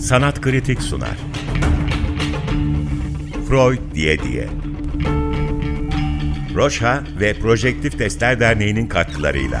Sanat Kritik sunar. Freud diye diye. Roşha ve Projektif Testler Derneği'nin katkılarıyla.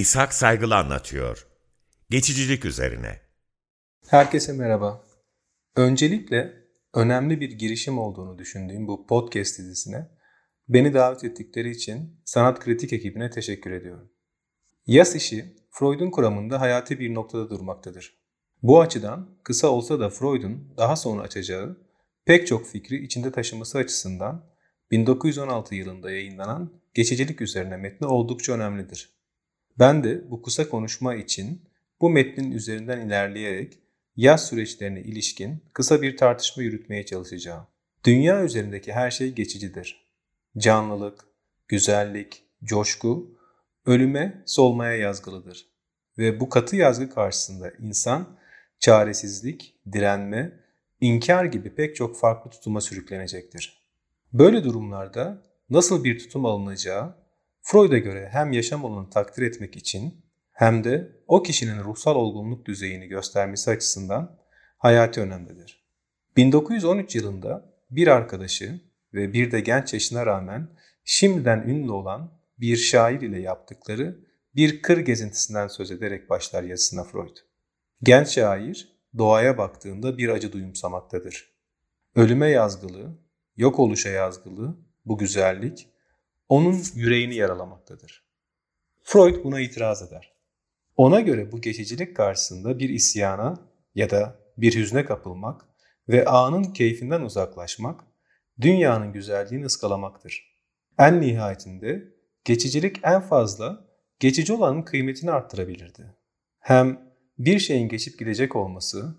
İshak Saygılı anlatıyor. Geçicilik üzerine. Herkese merhaba. Öncelikle önemli bir girişim olduğunu düşündüğüm bu podcast dizisine beni davet ettikleri için sanat kritik ekibine teşekkür ediyorum. Yas işi Freud'un kuramında hayati bir noktada durmaktadır. Bu açıdan kısa olsa da Freud'un daha sonra açacağı pek çok fikri içinde taşıması açısından 1916 yılında yayınlanan Geçicilik üzerine metni oldukça önemlidir. Ben de bu kısa konuşma için bu metnin üzerinden ilerleyerek yaz süreçlerine ilişkin kısa bir tartışma yürütmeye çalışacağım. Dünya üzerindeki her şey geçicidir. Canlılık, güzellik, coşku, ölüme, solmaya yazgılıdır. Ve bu katı yazgı karşısında insan çaresizlik, direnme, inkar gibi pek çok farklı tutuma sürüklenecektir. Böyle durumlarda nasıl bir tutum alınacağı Freud'a göre hem yaşam olanı takdir etmek için hem de o kişinin ruhsal olgunluk düzeyini göstermesi açısından hayati önemlidir. 1913 yılında bir arkadaşı ve bir de genç yaşına rağmen şimdiden ünlü olan bir şair ile yaptıkları bir kır gezintisinden söz ederek başlar yazısına Freud. Genç şair doğaya baktığında bir acı duyumsamaktadır. Ölüme yazgılı, yok oluşa yazgılı bu güzellik onun yüreğini yaralamaktadır. Freud buna itiraz eder. Ona göre bu geçicilik karşısında bir isyana ya da bir hüzne kapılmak ve anın keyfinden uzaklaşmak, dünyanın güzelliğini ıskalamaktır. En nihayetinde geçicilik en fazla geçici olanın kıymetini arttırabilirdi. Hem bir şeyin geçip gidecek olması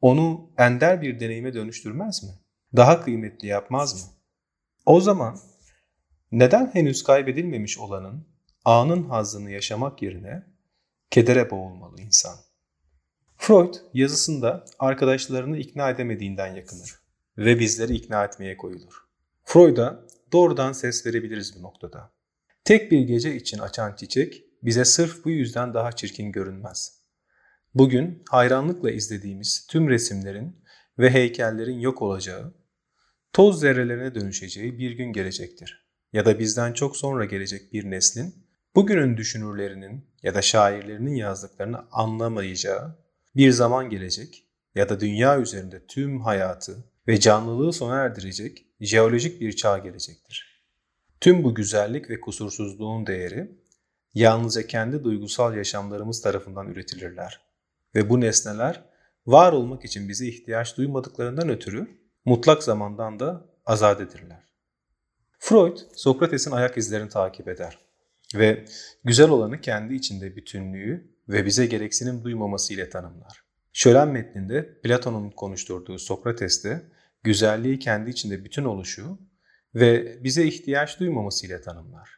onu ender bir deneyime dönüştürmez mi? Daha kıymetli yapmaz mı? O zaman neden henüz kaybedilmemiş olanın anın hazzını yaşamak yerine kedere boğulmalı insan? Freud yazısında arkadaşlarını ikna edemediğinden yakınır ve bizleri ikna etmeye koyulur. Freud'a doğrudan ses verebiliriz bu noktada. Tek bir gece için açan çiçek bize sırf bu yüzden daha çirkin görünmez. Bugün hayranlıkla izlediğimiz tüm resimlerin ve heykellerin yok olacağı, toz zerrelerine dönüşeceği bir gün gelecektir ya da bizden çok sonra gelecek bir neslin bugünün düşünürlerinin ya da şairlerinin yazdıklarını anlamayacağı bir zaman gelecek ya da dünya üzerinde tüm hayatı ve canlılığı sona erdirecek jeolojik bir çağ gelecektir. Tüm bu güzellik ve kusursuzluğun değeri yalnızca kendi duygusal yaşamlarımız tarafından üretilirler. Ve bu nesneler var olmak için bize ihtiyaç duymadıklarından ötürü mutlak zamandan da azadedirler. Freud, Sokrates'in ayak izlerini takip eder ve güzel olanı kendi içinde bütünlüğü ve bize gereksinim duymaması ile tanımlar. Şölen metninde Platon'un konuşturduğu Sokrates'te güzelliği kendi içinde bütün oluşu ve bize ihtiyaç duymaması ile tanımlar.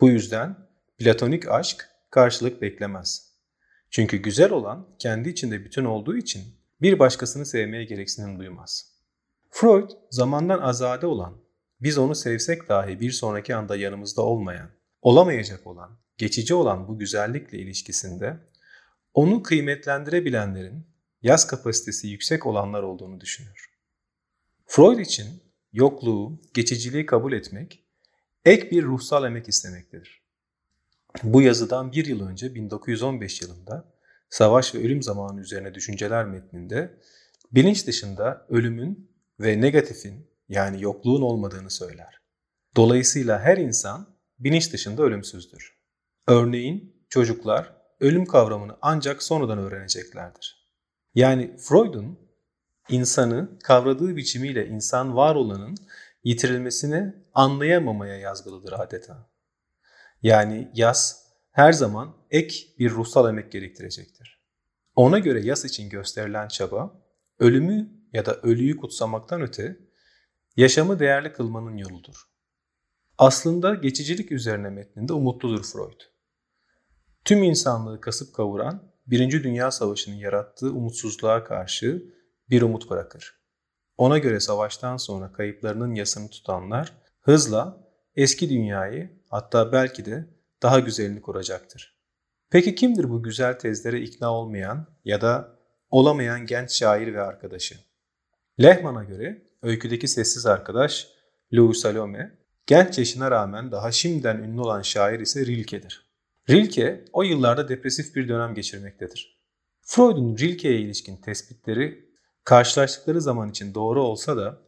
Bu yüzden platonik aşk karşılık beklemez. Çünkü güzel olan kendi içinde bütün olduğu için bir başkasını sevmeye gereksinim duymaz. Freud zamandan azade olan biz onu sevsek dahi bir sonraki anda yanımızda olmayan, olamayacak olan, geçici olan bu güzellikle ilişkisinde onu kıymetlendirebilenlerin yaz kapasitesi yüksek olanlar olduğunu düşünür. Freud için yokluğu, geçiciliği kabul etmek ek bir ruhsal emek istemektedir. Bu yazıdan bir yıl önce 1915 yılında Savaş ve Ölüm Zamanı üzerine düşünceler metninde bilinç dışında ölümün ve negatifin yani yokluğun olmadığını söyler. Dolayısıyla her insan bilinç dışında ölümsüzdür. Örneğin çocuklar ölüm kavramını ancak sonradan öğreneceklerdir. Yani Freud'un insanı kavradığı biçimiyle insan var olanın yitirilmesini anlayamamaya yazgılıdır adeta. Yani yas her zaman ek bir ruhsal emek gerektirecektir. Ona göre yas için gösterilen çaba ölümü ya da ölüyü kutsamaktan öte yaşamı değerli kılmanın yoludur. Aslında geçicilik üzerine metninde umutludur Freud. Tüm insanlığı kasıp kavuran Birinci Dünya Savaşı'nın yarattığı umutsuzluğa karşı bir umut bırakır. Ona göre savaştan sonra kayıplarının yasını tutanlar hızla eski dünyayı hatta belki de daha güzelini kuracaktır. Peki kimdir bu güzel tezlere ikna olmayan ya da olamayan genç şair ve arkadaşı? Lehman'a göre öyküdeki sessiz arkadaş Louis Salome, genç yaşına rağmen daha şimdiden ünlü olan şair ise Rilke'dir. Rilke o yıllarda depresif bir dönem geçirmektedir. Freud'un Rilke'ye ilişkin tespitleri karşılaştıkları zaman için doğru olsa da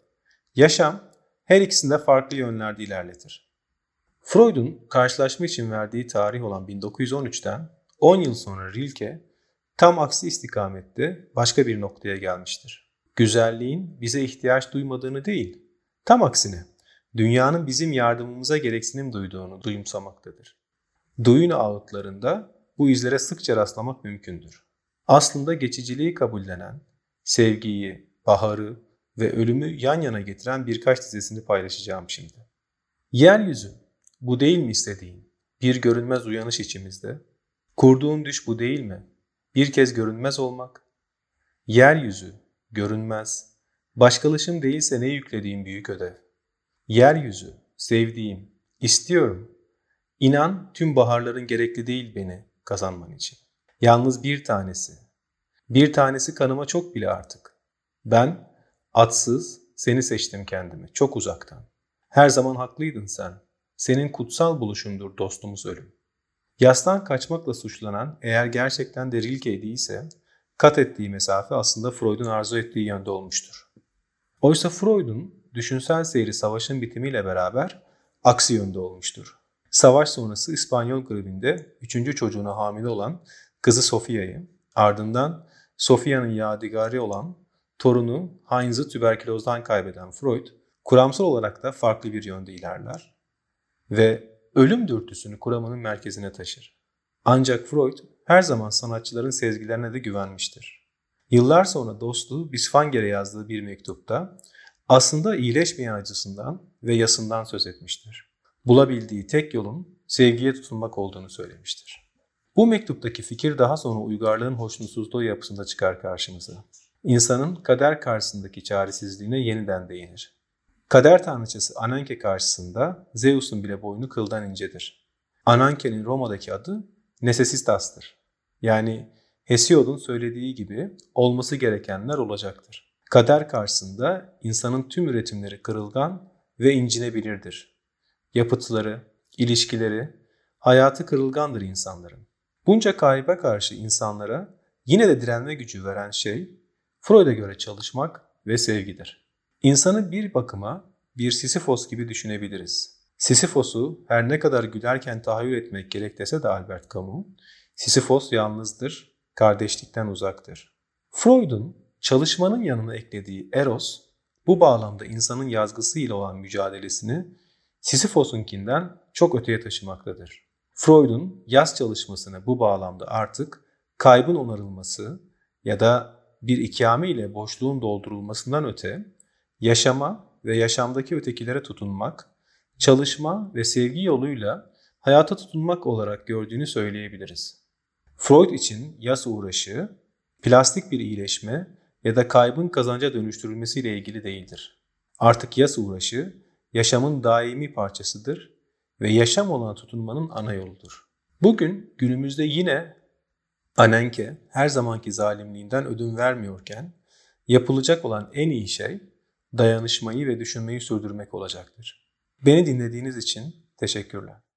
yaşam her ikisinde farklı yönlerde ilerletir. Freud'un karşılaşma için verdiği tarih olan 1913'ten 10 yıl sonra Rilke tam aksi istikamette başka bir noktaya gelmiştir. Güzelliğin bize ihtiyaç duymadığını değil, tam aksine dünyanın bizim yardımımıza gereksinim duyduğunu duyumsamaktadır. Duyun ağıtlarında bu izlere sıkça rastlamak mümkündür. Aslında geçiciliği kabullenen, sevgiyi, baharı ve ölümü yan yana getiren birkaç dizesini paylaşacağım şimdi. Yeryüzü, bu değil mi istediğin? Bir görünmez uyanış içimizde. Kurduğun düş bu değil mi? Bir kez görünmez olmak. Yeryüzü, görünmez. Başkalaşım değilse ne yüklediğim büyük ödev. Yeryüzü, sevdiğim, istiyorum. İnan tüm baharların gerekli değil beni kazanman için. Yalnız bir tanesi. Bir tanesi kanıma çok bile artık. Ben atsız seni seçtim kendimi çok uzaktan. Her zaman haklıydın sen. Senin kutsal buluşundur dostumuz ölüm. Yastan kaçmakla suçlanan eğer gerçekten de Rilke kat ettiği mesafe aslında Freud'un arzu ettiği yönde olmuştur. Oysa Freud'un düşünsel seyri savaşın bitimiyle beraber aksi yönde olmuştur. Savaş sonrası İspanyol gribinde üçüncü çocuğuna hamile olan kızı Sofia'yı, ardından Sofia'nın yadigarı olan torunu Heinz'ı tüberkülozdan kaybeden Freud, kuramsal olarak da farklı bir yönde ilerler ve ölüm dürtüsünü kuramının merkezine taşır. Ancak Freud her zaman sanatçıların sezgilerine de güvenmiştir. Yıllar sonra dostu Bisfanger'e yazdığı bir mektupta aslında iyileşmeyen acısından ve yasından söz etmiştir. Bulabildiği tek yolun sevgiye tutunmak olduğunu söylemiştir. Bu mektuptaki fikir daha sonra uygarlığın hoşnutsuzluğu yapısında çıkar karşımıza. İnsanın kader karşısındaki çaresizliğine yeniden değinir. Kader tanrıçası Ananke karşısında Zeus'un bile boynu kıldan incedir. Ananke'nin Roma'daki adı Nesesistas'tır. Yani Hesiod'un söylediği gibi olması gerekenler olacaktır. Kader karşısında insanın tüm üretimleri kırılgan ve incinebilirdir. Yapıtları, ilişkileri, hayatı kırılgandır insanların. Bunca kayba karşı insanlara yine de direnme gücü veren şey Freud'a göre çalışmak ve sevgidir. İnsanı bir bakıma bir Sisyphos gibi düşünebiliriz. Sisyphos'u her ne kadar gülerken tahayyül etmek gerek dese de Albert Camus, Sisyphos yalnızdır, kardeşlikten uzaktır. Freud'un çalışmanın yanına eklediği Eros, bu bağlamda insanın yazgısıyla olan mücadelesini Sisyphos'unkinden çok öteye taşımaktadır. Freud'un yaz çalışmasını bu bağlamda artık kaybın onarılması ya da bir ikame ile boşluğun doldurulmasından öte yaşama ve yaşamdaki ötekilere tutunmak, çalışma ve sevgi yoluyla hayata tutunmak olarak gördüğünü söyleyebiliriz. Freud için yas uğraşı, plastik bir iyileşme ya da kaybın kazanca dönüştürülmesiyle ilgili değildir. Artık yas uğraşı yaşamın daimi parçasıdır ve yaşam olana tutunmanın ana yoludur. Bugün günümüzde yine Anenke her zamanki zalimliğinden ödün vermiyorken yapılacak olan en iyi şey dayanışmayı ve düşünmeyi sürdürmek olacaktır. Beni dinlediğiniz için teşekkürler.